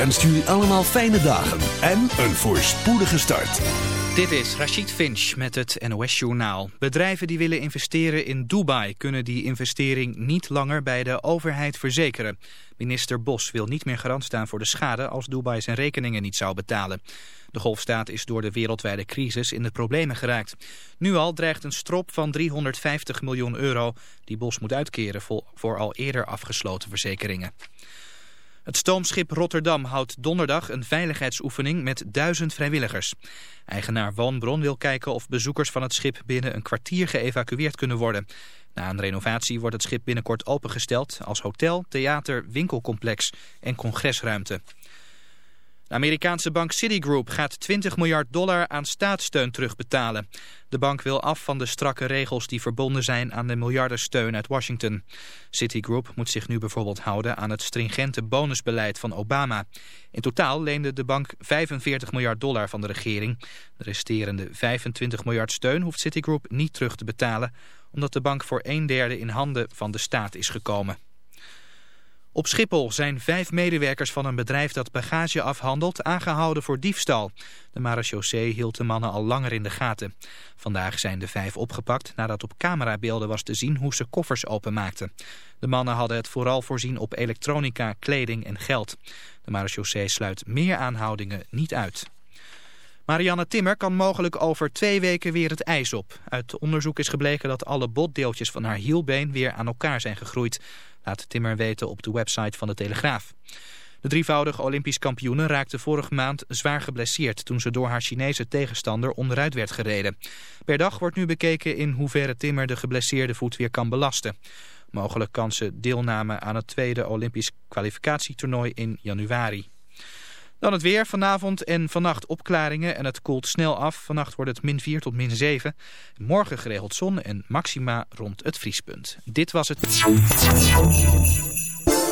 Wenst jullie allemaal fijne dagen en een voorspoedige start. Dit is Rachid Finch met het NOS Journaal. Bedrijven die willen investeren in Dubai kunnen die investering niet langer bij de overheid verzekeren. Minister Bos wil niet meer garant staan voor de schade als Dubai zijn rekeningen niet zou betalen. De golfstaat is door de wereldwijde crisis in de problemen geraakt. Nu al dreigt een strop van 350 miljoen euro die Bos moet uitkeren voor al eerder afgesloten verzekeringen. Het stoomschip Rotterdam houdt donderdag een veiligheidsoefening met duizend vrijwilligers. Eigenaar Woonbron wil kijken of bezoekers van het schip binnen een kwartier geëvacueerd kunnen worden. Na een renovatie wordt het schip binnenkort opengesteld als hotel, theater, winkelcomplex en congresruimte. De Amerikaanse bank Citigroup gaat 20 miljard dollar aan staatssteun terugbetalen. De bank wil af van de strakke regels die verbonden zijn aan de miljardensteun uit Washington. Citigroup moet zich nu bijvoorbeeld houden aan het stringente bonusbeleid van Obama. In totaal leende de bank 45 miljard dollar van de regering. De resterende 25 miljard steun hoeft Citigroup niet terug te betalen... omdat de bank voor een derde in handen van de staat is gekomen. Op Schiphol zijn vijf medewerkers van een bedrijf dat bagage afhandelt aangehouden voor diefstal. De marechaussee hield de mannen al langer in de gaten. Vandaag zijn de vijf opgepakt nadat op camerabeelden was te zien hoe ze koffers openmaakten. De mannen hadden het vooral voorzien op elektronica, kleding en geld. De marechaussee sluit meer aanhoudingen niet uit. Marianne Timmer kan mogelijk over twee weken weer het ijs op. Uit onderzoek is gebleken dat alle botdeeltjes van haar hielbeen weer aan elkaar zijn gegroeid. Laat Timmer weten op de website van de Telegraaf. De drievoudige Olympisch kampioene raakte vorige maand zwaar geblesseerd... toen ze door haar Chinese tegenstander onderuit werd gereden. Per dag wordt nu bekeken in hoeverre Timmer de geblesseerde voet weer kan belasten. Mogelijk kan ze deelname aan het tweede Olympisch kwalificatietoernooi in januari. Dan het weer. Vanavond en vannacht opklaringen en het koelt snel af. Vannacht wordt het min 4 tot min 7. Morgen geregeld zon en maxima rond het vriespunt. Dit was het...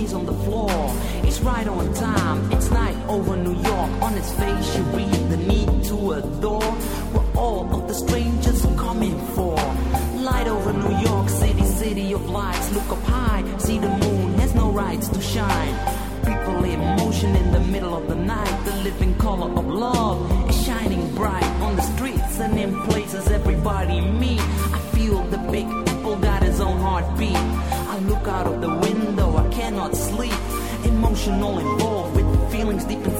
Keys on the floor. It's right on time, it's night over New York. On its face, you read the need to adore. What all of the strangers are coming for. Light over New York City, city of lights. Look up high, see the moon has no rights to shine. Sleep. Emotional involved with feelings deep inside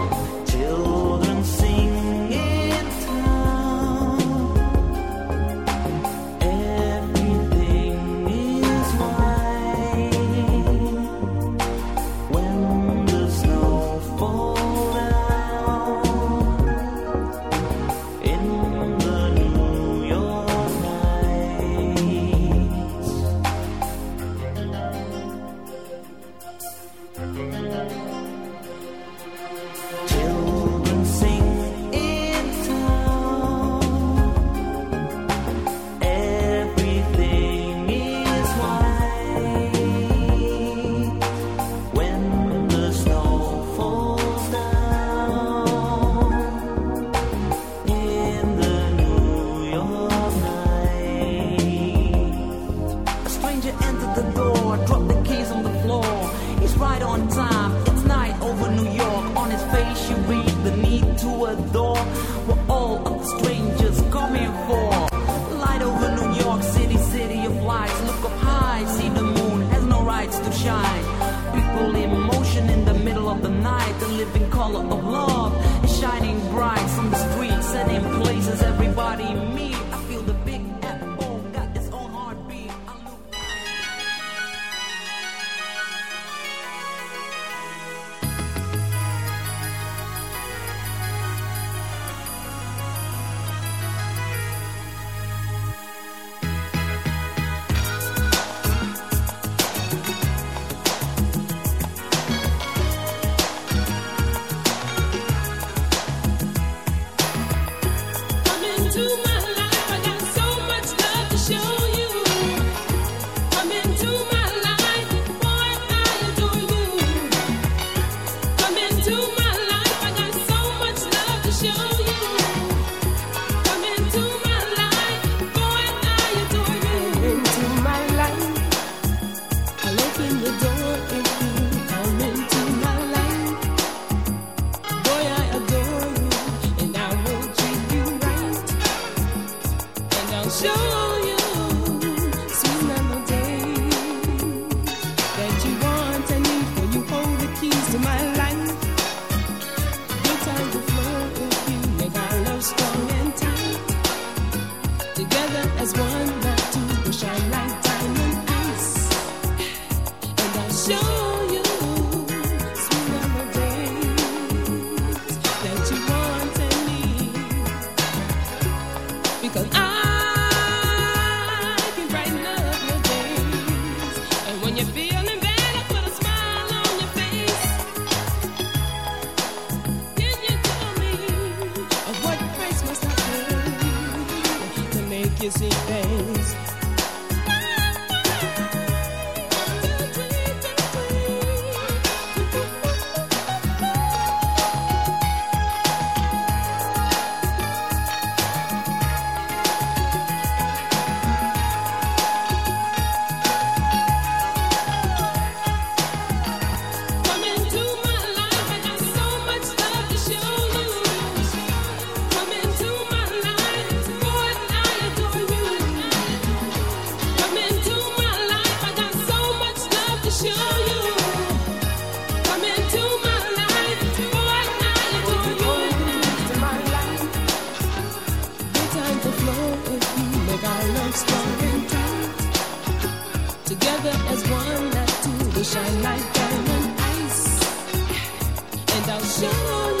shine like diamond ice, and I'll show you.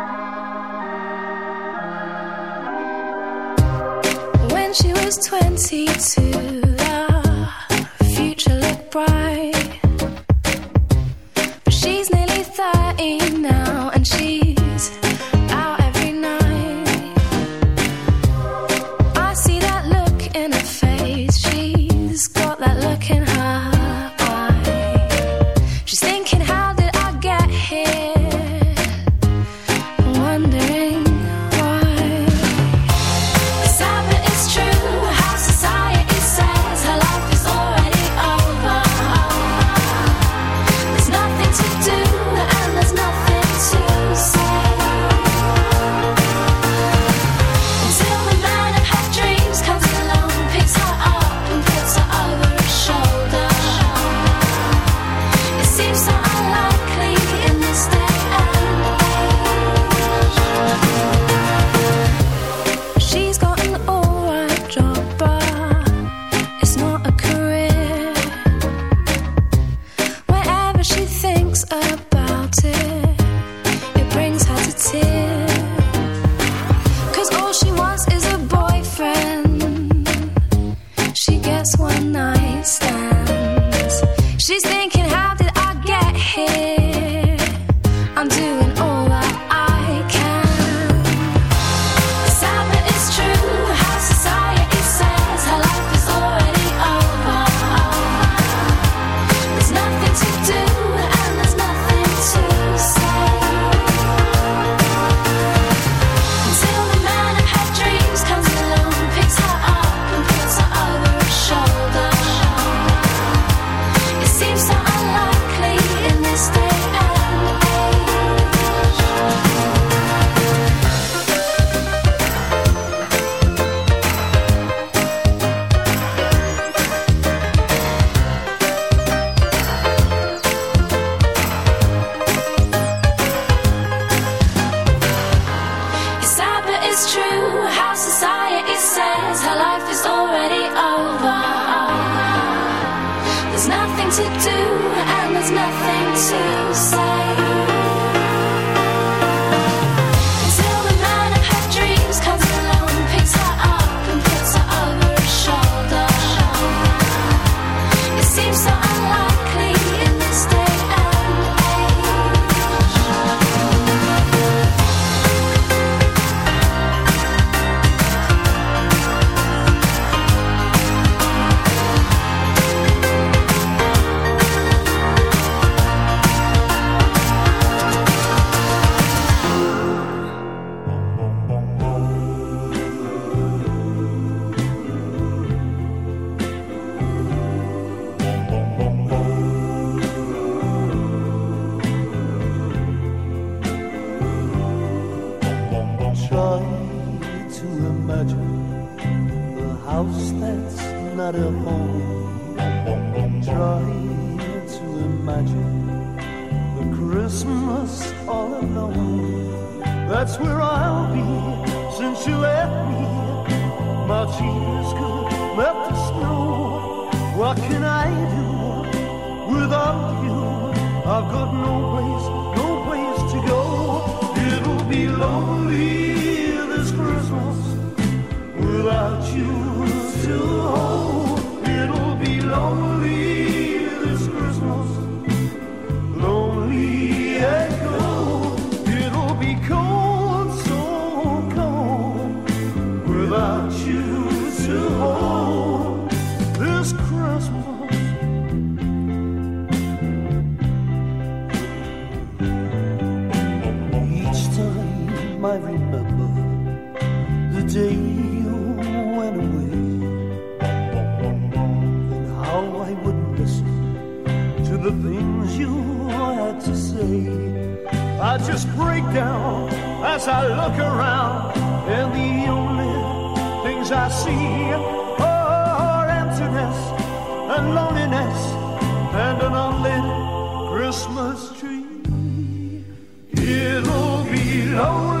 the things you had to say. I just break down as I look around, and the only things I see are emptiness and loneliness and an unlit Christmas tree. It'll be lonely.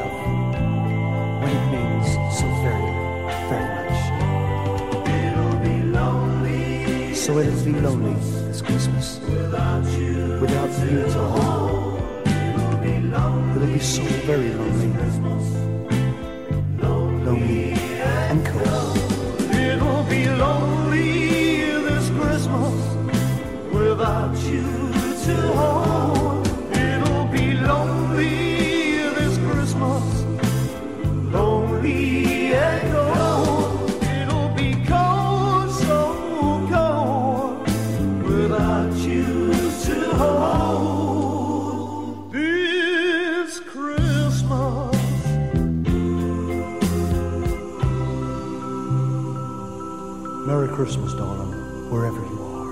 So it'll be lonely this Christmas. Without you. Without you to hold. It'll be so very. Lonely Christmas, darling, wherever you are.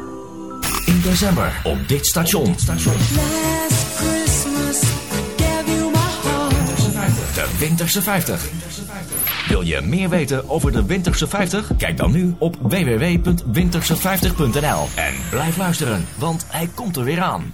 In december op dit station. station. Last Christmas, I gave you my heart. De Winterse 50. Wil je meer weten over de Winterse 50? Kijk dan nu op www.winterse50.nl. En blijf luisteren, want hij komt er weer aan.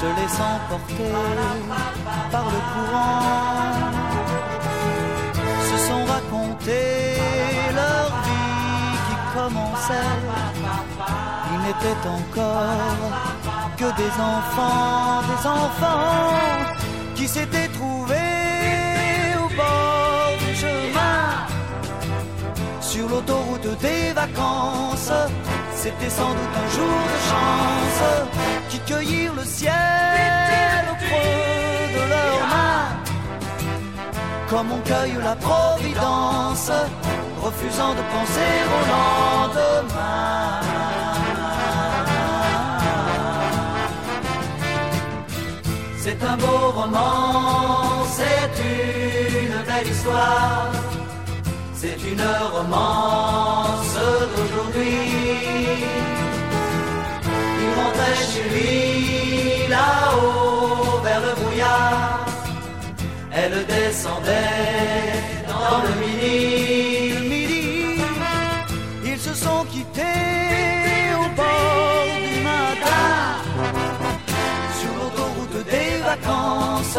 se laissant porter par le courant, se sont racontés leur vie qui commençait. Ils n'étaient encore que des enfants, des enfants qui s'étaient trouvés au bord du chemin, sur l'autoroute des vacances. C'était sans doute un jour de chance qui cueillirent le ciel au creux de leurs mains. Comme on cueille la providence, refusant de penser au lendemain. C'est un beau roman, c'est une belle histoire. C'est une romance d'aujourd'hui. Il rentrait chez lui là-haut vers le brouillard. Elle descendait dans le midi. Le midi, ils se sont quittés au bord du matin. Sur l'autoroute des vacances,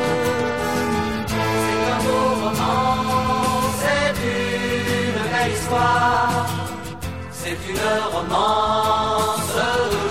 c'est une romance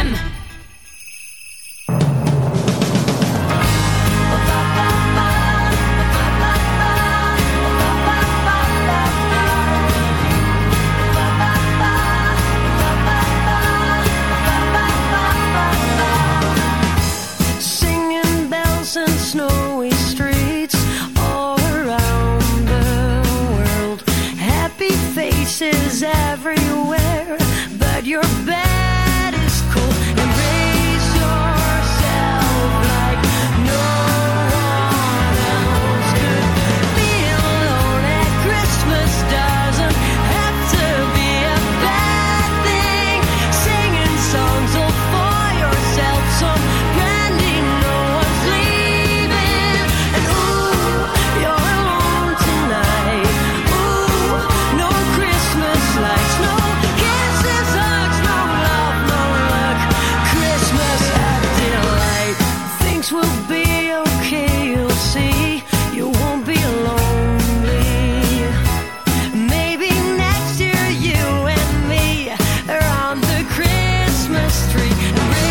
free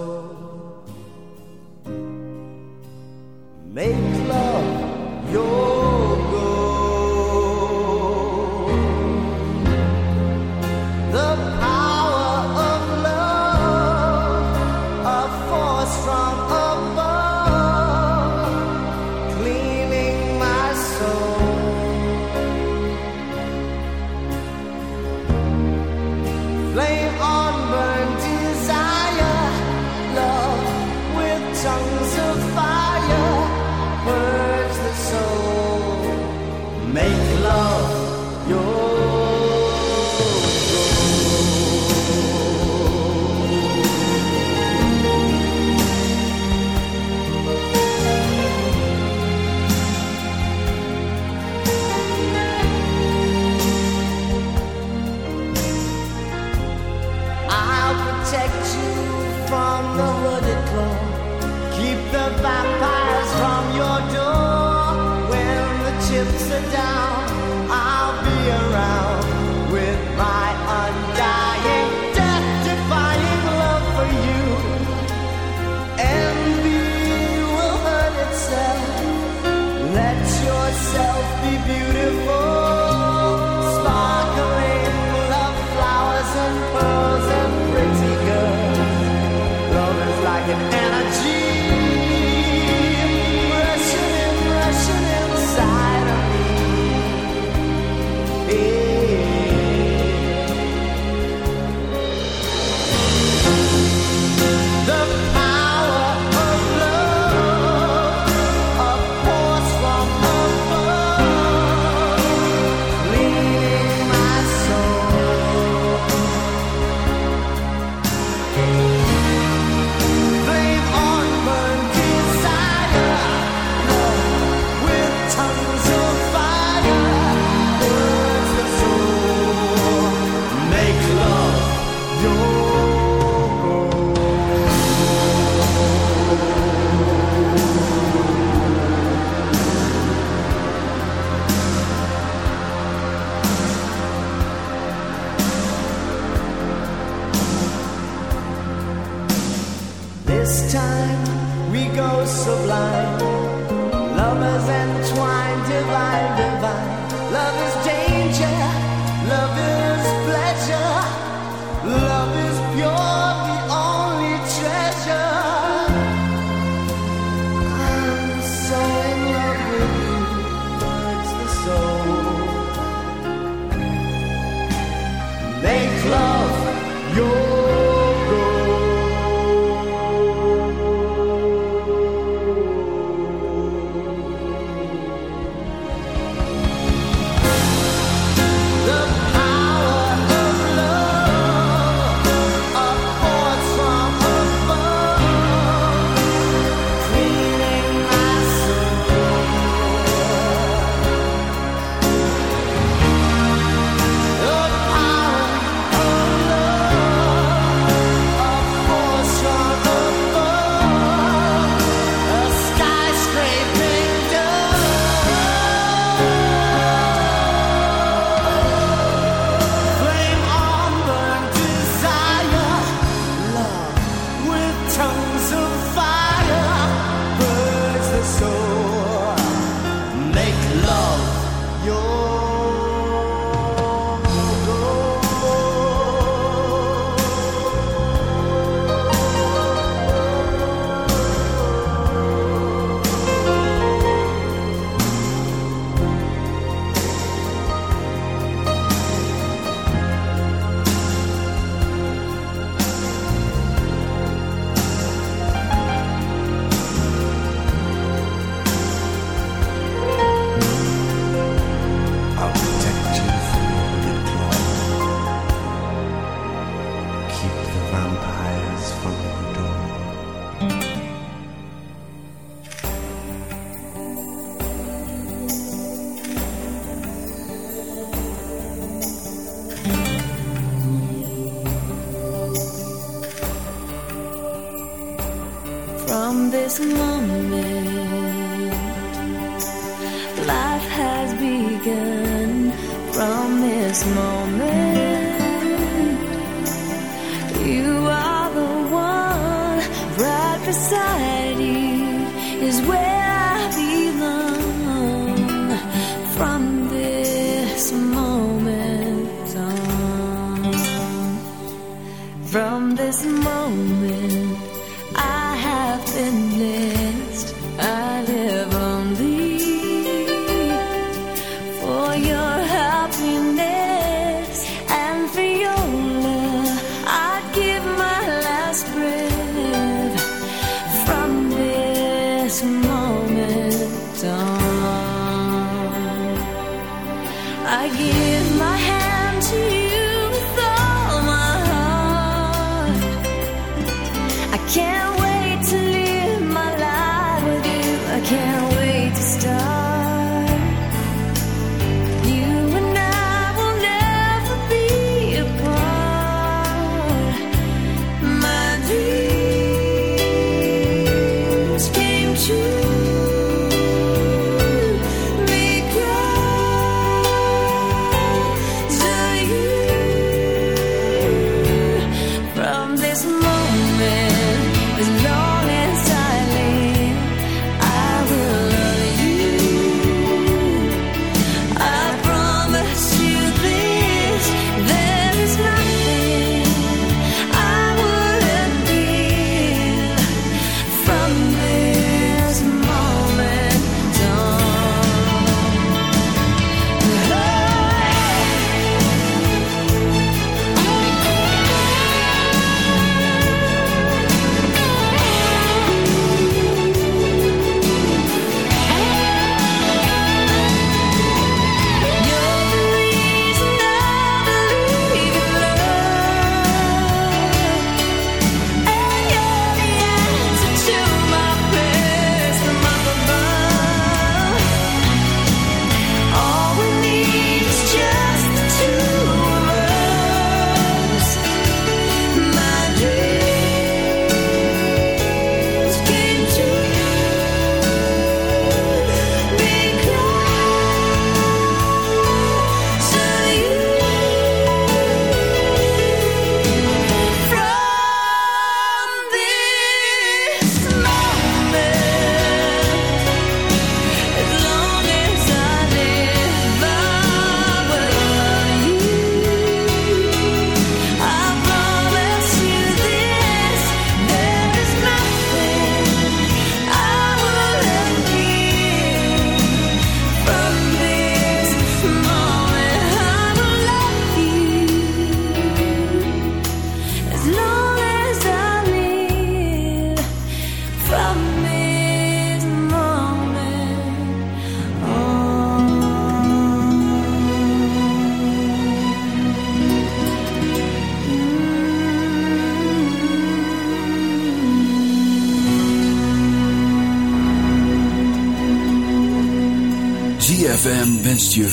This moment,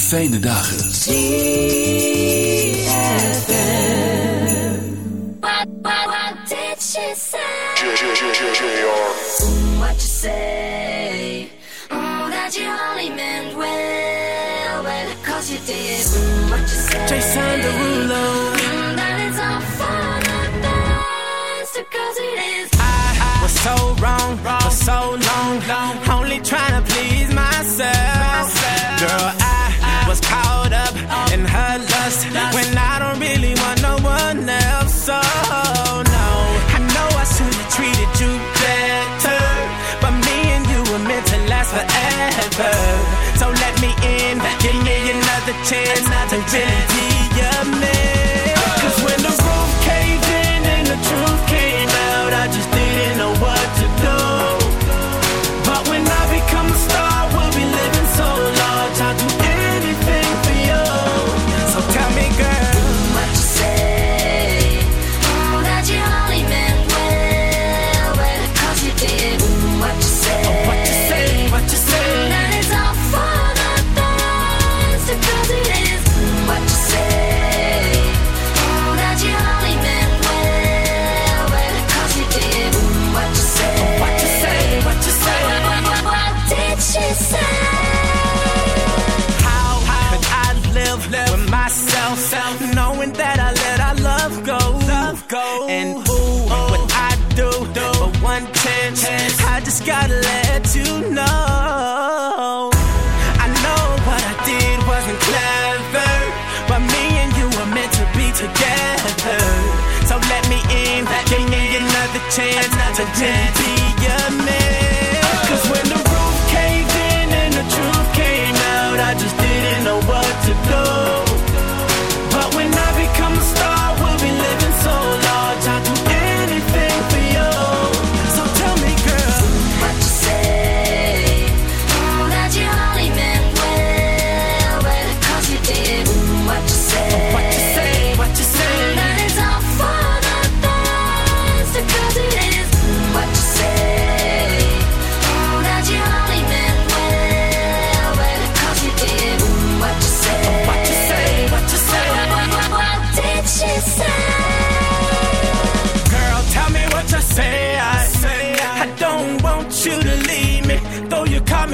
fijne dagen. When